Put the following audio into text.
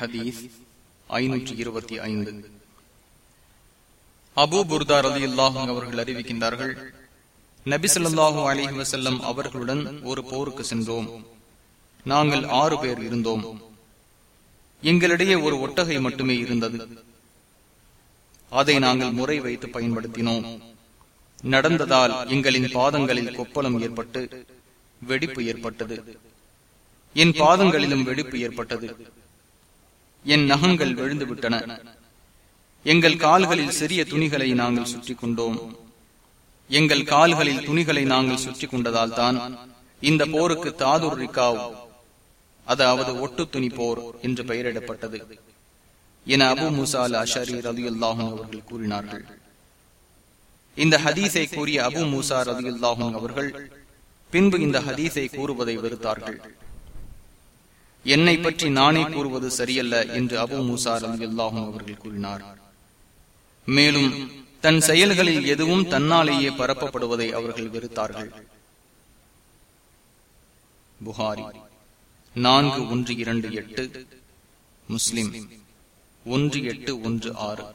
ஹதீஸ் ஐநூற்றி இருபத்தி ஐந்து. அபு புர்தார் அலி அல்லாஹும் அவர்கள் அறிவிக்கின்றார்கள் நபி சொல்லாஹு அலிஹி வசல்லம் அவர்களுடன் ஒரு போருக்கு சென்றோம். நாங்கள் ஆறு பேர் இருந்தோம். எங்களிடையே ஒரு ஒட்டகை மட்டுமே இருந்தது. அதை நாங்கள் முறை வைத்து பயன்படுத்தினோம். நடந்ததால் எங்களின் பாதங்களில் கொப்பளம் ஏற்பட்டு வெடிப்பு ஏற்பட்டது. என் பாதங்களிலும் வெடிப்பு ஏற்பட்டது. என் நகங்கள் விழுந்து விட்டன எங்கள் கால்களில் சிறிய துணிகளை நாங்கள் சுற்றி கொண்டோம் எங்கள் கால்களில் துணிகளை நாங்கள் சுற்றி கொண்டதால் தான் இந்த போருக்கு தாதுர் ரிகாவ் அதாவது ஒட்டு துணி போர் என்று பெயரிடப்பட்டது என அபு முசால் அஷரி ரதியுல்லாஹும் அவர்கள் கூறினார்கள். இந்த ஹதீஸை கூறிய அபு மூசா ரதியுல்லாஹும் அவர்கள் பின்பு இந்த ஹதீஸை கூறுவதை வெறுத்தார்கள். என்னை பற்றி நானே கூறுவது சரியல்ல என்று அபு மூசா அல்லாஹும் அவர்கள் கூறினார். மேலும் தன் செயல்களில் எதுவும் தன்னாலேயே பரப்பப்படுவதை அவர்கள் வெறுத்தார்கள். புகாரி நான்கு ஒன்று இரண்டு எட்டு முஸ்லிம் ஒன்று எட்டு ஒன்று ஆறு.